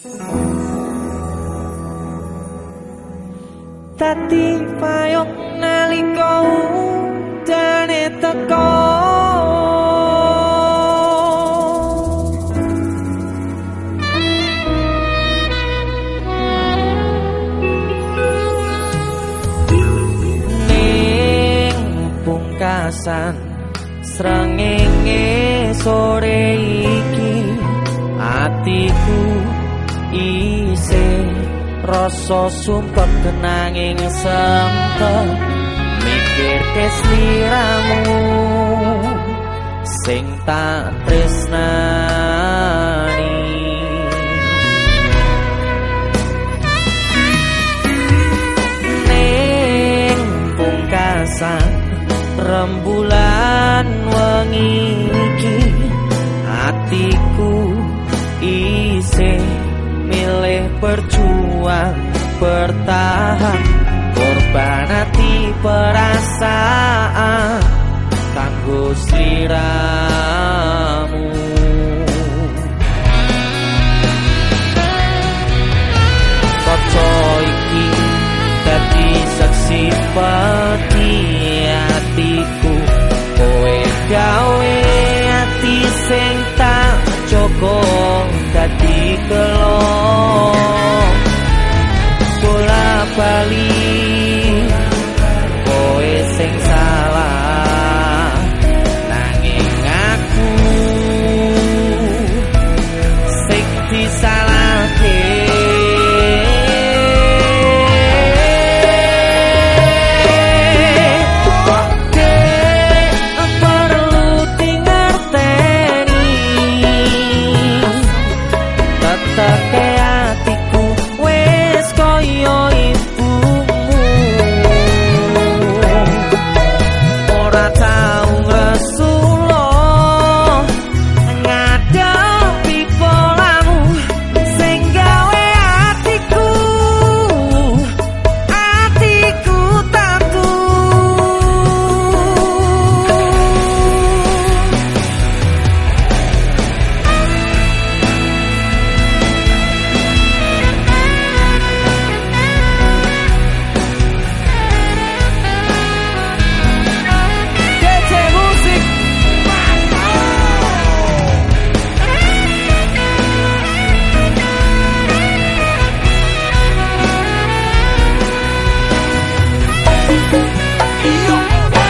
Tati payung nalika udane teko Ning pungkasan srengenge sore iki atiku rasa sumpah kenanging sempet. Mikir kesliramu sing tak tresnani. Ning pungkasan rembulan wengi iki atiku milih berjuang bertahan. Korban hati perasaan kanggo sliramu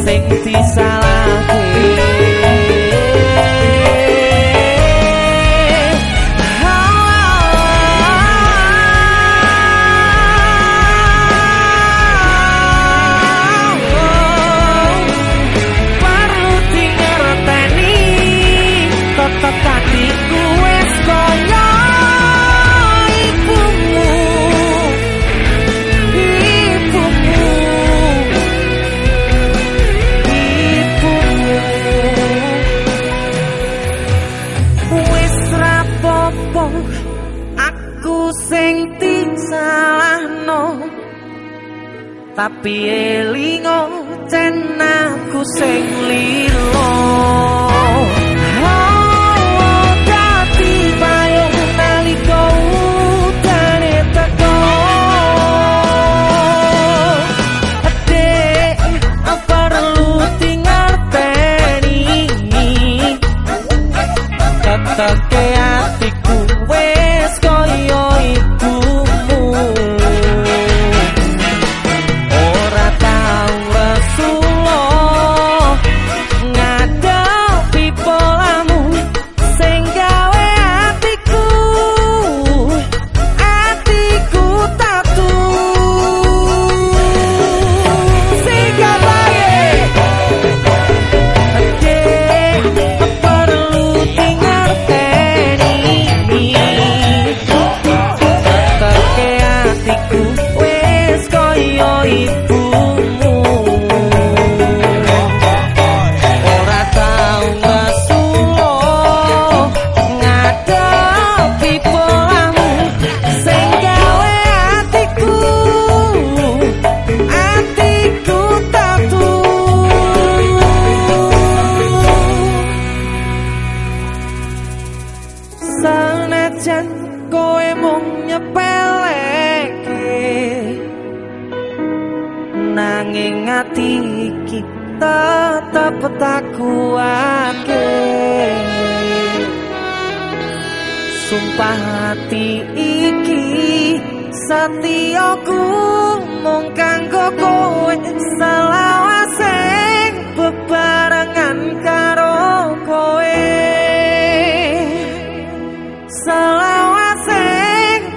sing Perlu disalahno tapi elingo cenaku sing lilo ati iki tetep tak kuake sumpah hati iki setiaku mung kanggo kowe. Selawase bebarengan karo kowe. Selawase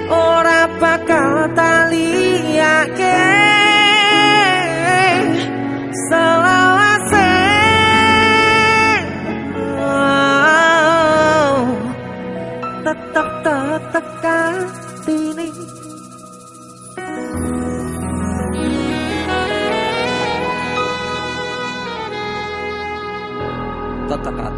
ora bakal taliyake selawase. Oh, tetep tetep katini tetep hati